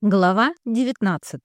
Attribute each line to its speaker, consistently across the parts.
Speaker 1: Глава 19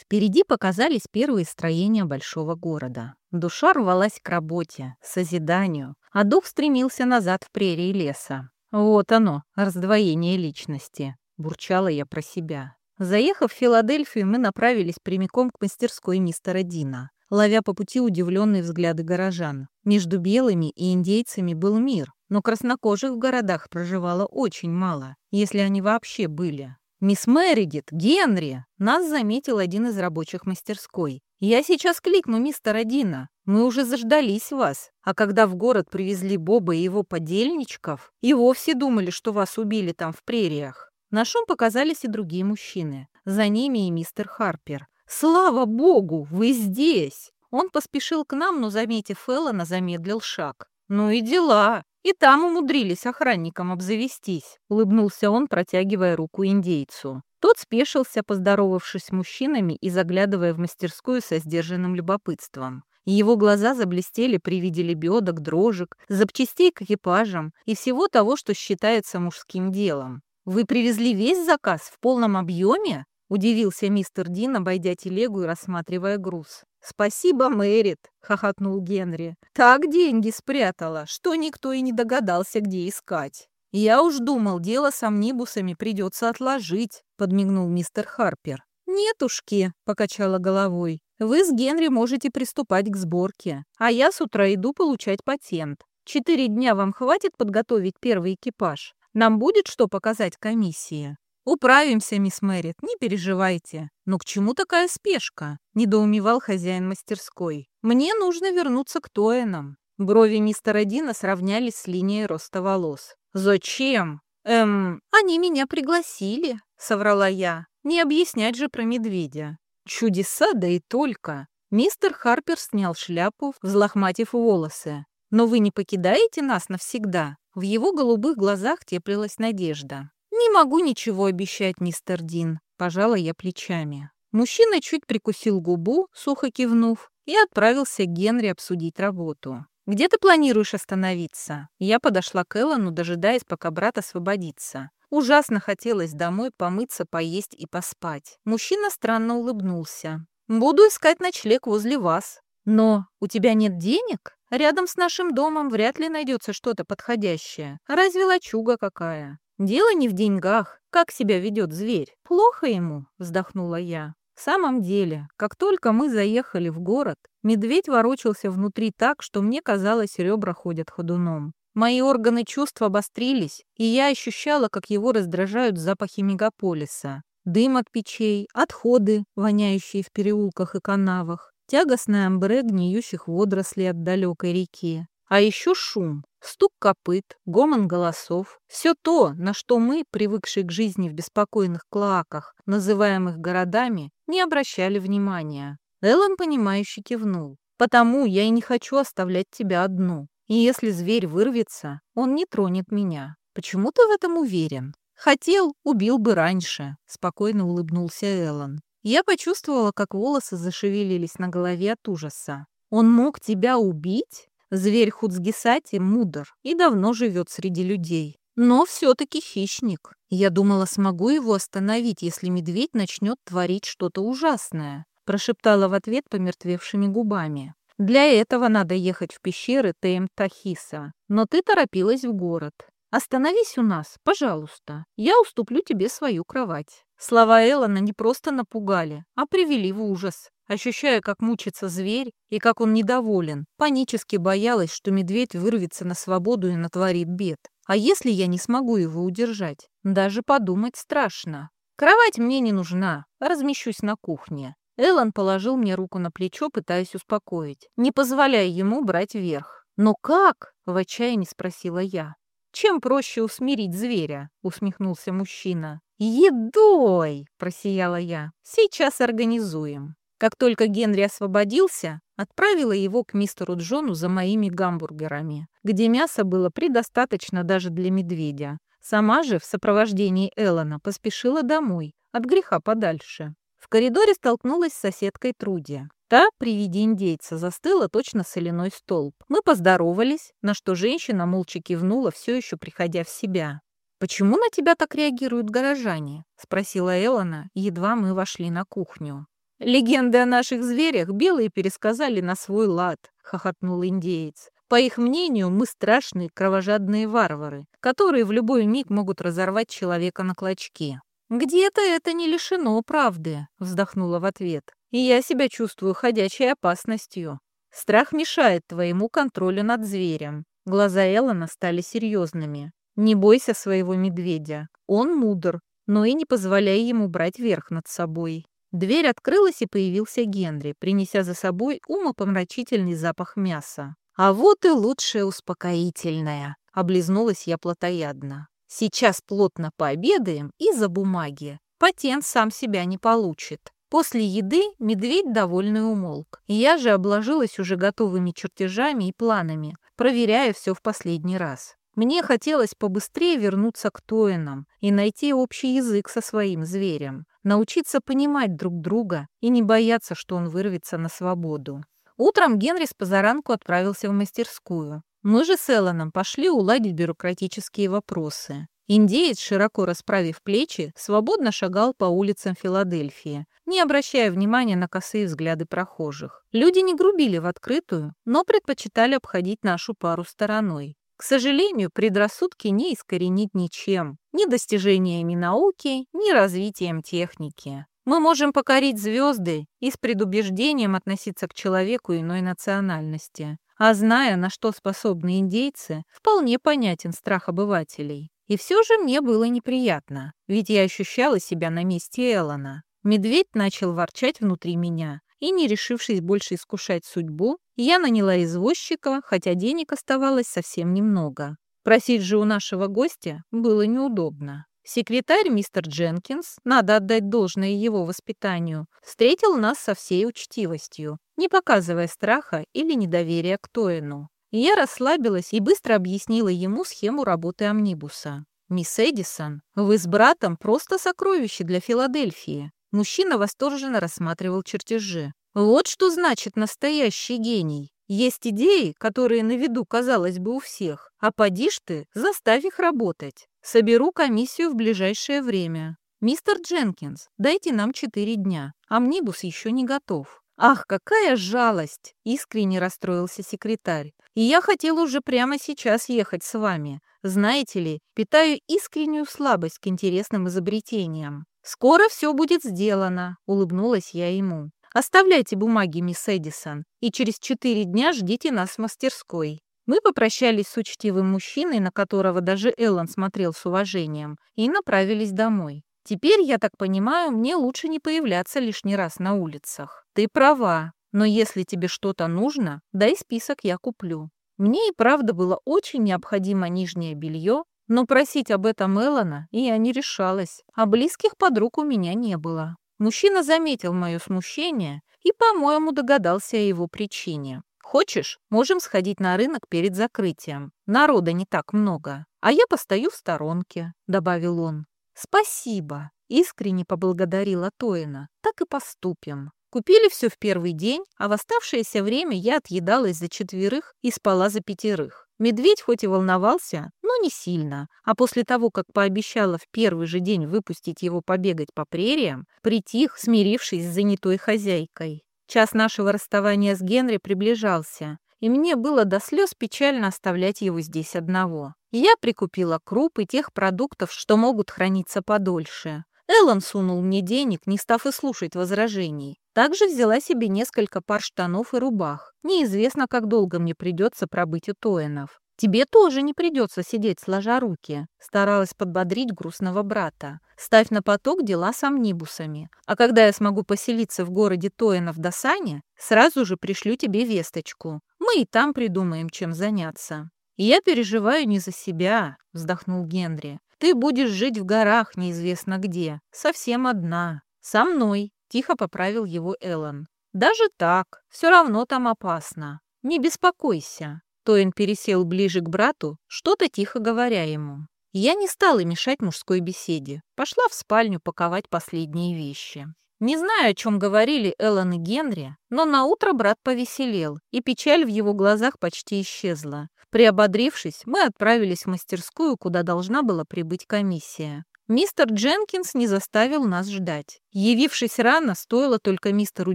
Speaker 1: Впереди показались первые строения большого города. Душа рвалась к работе, созиданию, а дух стремился назад в прерии леса. Вот оно, раздвоение личности, бурчала я про себя. Заехав в Филадельфию, мы направились прямиком к мастерской мистера Дина, ловя по пути удивленные взгляды горожан. Между белыми и индейцами был мир, но краснокожих в городах проживало очень мало, если они вообще были. «Мисс Мэридит, Генри!» Нас заметил один из рабочих мастерской. «Я сейчас кликну мистера Дина. Мы уже заждались вас. А когда в город привезли Боба и его подельничков, и вовсе думали, что вас убили там в прериях». На шум показались и другие мужчины. За ними и мистер Харпер. «Слава богу, вы здесь!» Он поспешил к нам, но, заметив Эллона, замедлил шаг. «Ну и дела. И там умудрились охранникам обзавестись», — улыбнулся он, протягивая руку индейцу. Тот спешился, поздоровавшись с мужчинами и заглядывая в мастерскую со сдержанным любопытством. Его глаза заблестели при виде лебедок, дрожек, запчастей к экипажам и всего того, что считается мужским делом. «Вы привезли весь заказ в полном объеме?» — удивился мистер Дин, обойдя телегу и рассматривая груз. «Спасибо, Мэрит», — хохотнул Генри. «Так деньги спрятала, что никто и не догадался, где искать». «Я уж думал, дело с амнибусами придется отложить», — подмигнул мистер Харпер. «Нетушки», — покачала головой. «Вы с Генри можете приступать к сборке, а я с утра иду получать патент. Четыре дня вам хватит подготовить первый экипаж? Нам будет что показать комиссии?» «Управимся, мисс Мэрит, не переживайте. Но к чему такая спешка?» – недоумевал хозяин мастерской. «Мне нужно вернуться к Тоэнам». Брови мистера Дина сравнялись с линией роста волос. «Зачем?» «Эм, они меня пригласили», — соврала я. «Не объяснять же про медведя». «Чудеса, да и только». Мистер Харпер снял шляпу, взлохматив волосы. «Но вы не покидаете нас навсегда?» В его голубых глазах теплилась надежда. «Не могу ничего обещать, мистер Дин», — пожала я плечами. Мужчина чуть прикусил губу, сухо кивнув, и отправился к Генри обсудить работу. «Где ты планируешь остановиться?» Я подошла к Эллону, дожидаясь, пока брат освободится. Ужасно хотелось домой помыться, поесть и поспать. Мужчина странно улыбнулся. «Буду искать ночлег возле вас». «Но у тебя нет денег? Рядом с нашим домом вряд ли найдется что-то подходящее. Разве лачуга какая?» Дело не в деньгах, как себя ведет зверь. Плохо ему, вздохнула я. В самом деле, как только мы заехали в город, медведь ворочался внутри так, что мне казалось, ребра ходят ходуном. Мои органы чувств обострились, и я ощущала, как его раздражают запахи мегаполиса. Дым от печей, отходы, воняющие в переулках и канавах, тягостное амбре гниющих водорослей от далекой реки. А еще шум, стук копыт, гомон голосов. Все то, на что мы, привыкшие к жизни в беспокойных клоаках, называемых городами, не обращали внимания. Эллен, понимающе кивнул. «Потому я и не хочу оставлять тебя одну. И если зверь вырвется, он не тронет меня. Почему ты в этом уверен?» «Хотел, убил бы раньше», — спокойно улыбнулся Эллен. Я почувствовала, как волосы зашевелились на голове от ужаса. «Он мог тебя убить?» Зверь Хуцгисати мудр и давно живет среди людей. Но все-таки хищник. Я думала, смогу его остановить, если медведь начнет творить что-то ужасное. Прошептала в ответ помертвевшими губами. Для этого надо ехать в пещеры Тейм-Тахиса. Но ты торопилась в город. Остановись у нас, пожалуйста. Я уступлю тебе свою кровать. Слова Эллона не просто напугали, а привели в ужас. Ощущая, как мучится зверь и как он недоволен, панически боялась, что медведь вырвется на свободу и натворит бед. А если я не смогу его удержать? Даже подумать страшно. Кровать мне не нужна, размещусь на кухне. Эллен положил мне руку на плечо, пытаясь успокоить, не позволяя ему брать верх. «Но как?» — в отчаянии спросила я. «Чем проще усмирить зверя?» — усмехнулся мужчина. «Едой!» — просияла я. «Сейчас организуем». Как только Генри освободился, отправила его к мистеру Джону за моими гамбургерами, где мяса было предостаточно даже для медведя. Сама же в сопровождении Эллона поспешила домой, от греха подальше. В коридоре столкнулась с соседкой Труди. Та при виде индейца застыла точно соляной столб. Мы поздоровались, на что женщина молча кивнула, все еще приходя в себя. «Почему на тебя так реагируют горожане?» — спросила Элона, едва мы вошли на кухню. «Легенды о наших зверях белые пересказали на свой лад», — хохотнул индеец. «По их мнению, мы страшные кровожадные варвары, которые в любой миг могут разорвать человека на клочки». «Где-то это не лишено правды», — вздохнула в ответ. «И я себя чувствую ходячей опасностью. Страх мешает твоему контролю над зверем». Глаза Эллона стали серьезными. «Не бойся своего медведя. Он мудр, но и не позволяй ему брать верх над собой». Дверь открылась, и появился Генри, принеся за собой умопомрачительный запах мяса. «А вот и лучшее успокоительное!» — облизнулась я плотоядно. «Сейчас плотно пообедаем и за бумаги. Патент сам себя не получит». После еды медведь довольный умолк. Я же обложилась уже готовыми чертежами и планами, проверяя все в последний раз. Мне хотелось побыстрее вернуться к Тоинам и найти общий язык со своим зверем научиться понимать друг друга и не бояться, что он вырвется на свободу. Утром Генри с позаранку отправился в мастерскую. Мы же с Элланом пошли уладить бюрократические вопросы. Индеец, широко расправив плечи, свободно шагал по улицам Филадельфии, не обращая внимания на косые взгляды прохожих. Люди не грубили в открытую, но предпочитали обходить нашу пару стороной. К сожалению, предрассудки не искоренить ничем, ни достижениями науки, ни развитием техники. Мы можем покорить звезды и с предубеждением относиться к человеку иной национальности. А зная, на что способны индейцы, вполне понятен страх обывателей. И все же мне было неприятно, ведь я ощущала себя на месте Эллона. Медведь начал ворчать внутри меня, и, не решившись больше искушать судьбу, я наняла извозчика, хотя денег оставалось совсем немного. Просить же у нашего гостя было неудобно. Секретарь мистер Дженкинс, надо отдать должное его воспитанию, встретил нас со всей учтивостью, не показывая страха или недоверия к Тоину. Я расслабилась и быстро объяснила ему схему работы амнибуса. «Мисс Эдисон, вы с братом просто сокровище для Филадельфии. Мужчина восторженно рассматривал чертежи. Вот что значит настоящий гений. Есть идеи, которые на виду, казалось бы, у всех. А поди ты, заставь их работать. Соберу комиссию в ближайшее время. Мистер Дженкинс, дайте нам четыре дня. Амнибус еще не готов. «Ах, какая жалость!» — искренне расстроился секретарь. «И я хотел уже прямо сейчас ехать с вами. Знаете ли, питаю искреннюю слабость к интересным изобретениям. «Скоро все будет сделано», — улыбнулась я ему. «Оставляйте бумаги, мисс Эдисон, и через четыре дня ждите нас в мастерской». Мы попрощались с учтивым мужчиной, на которого даже Эллен смотрел с уважением, и направились домой. Теперь, я так понимаю, мне лучше не появляться лишний раз на улицах. Ты права, но если тебе что-то нужно, дай список, я куплю. Мне и правда было очень необходимо нижнее белье, но просить об этом Эллона я не решалась, а близких подруг у меня не было. Мужчина заметил мое смущение и, по-моему, догадался о его причине. «Хочешь, можем сходить на рынок перед закрытием. Народа не так много. А я постою в сторонке», — добавил он. «Спасибо», — искренне поблагодарила Тоина. «Так и поступим». Купили все в первый день, а в оставшееся время я отъедалась за четверых и спала за пятерых. Медведь хоть и волновался, но не сильно, а после того, как пообещала в первый же день выпустить его побегать по прериям, притих, смирившись с занятой хозяйкой. Час нашего расставания с Генри приближался, и мне было до слез печально оставлять его здесь одного. Я прикупила круп и тех продуктов, что могут храниться подольше. Эллен сунул мне денег, не став и слушать возражений. Также взяла себе несколько пар штанов и рубах. Неизвестно, как долго мне придется пробыть у Тоинов. «Тебе тоже не придется сидеть сложа руки», — старалась подбодрить грустного брата. «Ставь на поток дела с амнибусами. А когда я смогу поселиться в городе Тоинов до Сани, сразу же пришлю тебе весточку. Мы и там придумаем, чем заняться». «Я переживаю не за себя», — вздохнул Генри. «Ты будешь жить в горах неизвестно где, совсем одна, со мной. Тихо поправил его Эллен. «Даже так, все равно там опасно. Не беспокойся». Тоин пересел ближе к брату, что-то тихо говоря ему. Я не стала мешать мужской беседе. Пошла в спальню паковать последние вещи. Не знаю, о чем говорили Эллен и Генри, но на утро брат повеселел, и печаль в его глазах почти исчезла. Приободрившись, мы отправились в мастерскую, куда должна была прибыть комиссия. Мистер Дженкинс не заставил нас ждать. Явившись рано, стоило только мистеру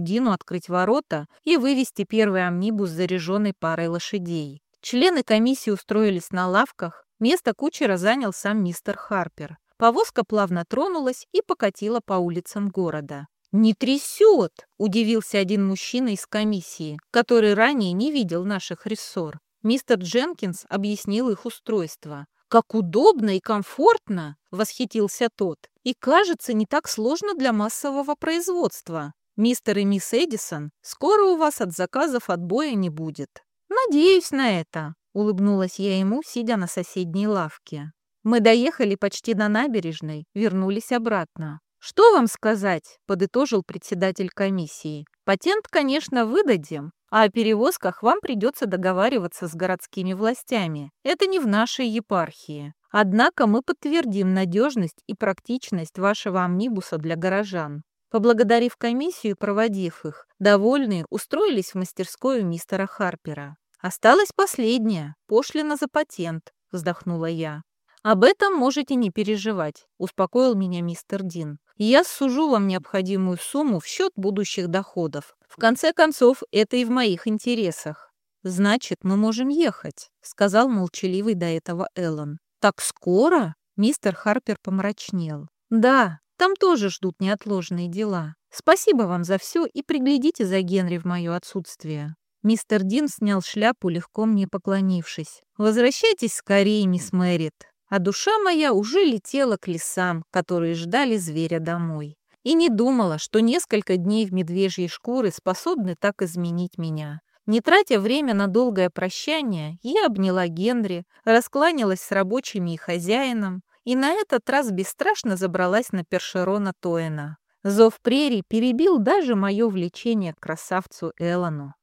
Speaker 1: Дину открыть ворота и вывести первый амнибус с заряженной парой лошадей. Члены комиссии устроились на лавках, место кучера занял сам мистер Харпер. Повозка плавно тронулась и покатила по улицам города. «Не трясет!» – удивился один мужчина из комиссии, который ранее не видел наших рессор. Мистер Дженкинс объяснил их устройство. «Как удобно и комфортно!» – восхитился тот. «И кажется, не так сложно для массового производства. Мистер и мисс Эдисон, скоро у вас от заказов отбоя не будет». «Надеюсь на это», – улыбнулась я ему, сидя на соседней лавке. Мы доехали почти до набережной, вернулись обратно. «Что вам сказать?» – подытожил председатель комиссии. «Патент, конечно, выдадим, а о перевозках вам придется договариваться с городскими властями. Это не в нашей епархии. Однако мы подтвердим надежность и практичность вашего амнибуса для горожан. Поблагодарив комиссию и проводив их, довольные устроились в мастерскую мистера Харпера. «Осталось последнее – пошлина за патент», – вздохнула я. «Об этом можете не переживать», – успокоил меня мистер Дин. «Я сужу вам необходимую сумму в счет будущих доходов. В конце концов, это и в моих интересах». «Значит, мы можем ехать», — сказал молчаливый до этого Эллен. «Так скоро?» — мистер Харпер помрачнел. «Да, там тоже ждут неотложные дела. Спасибо вам за все и приглядите за Генри в мое отсутствие». Мистер Дин снял шляпу, легко мне поклонившись. «Возвращайтесь скорее, мисс Мэрит а душа моя уже летела к лесам, которые ждали зверя домой. И не думала, что несколько дней в медвежьей шкуры способны так изменить меня. Не тратя время на долгое прощание, я обняла Генри, раскланялась с рабочими и хозяином, и на этот раз бесстрашно забралась на першерона Тоэна. Зов прерий перебил даже мое влечение к красавцу Элону.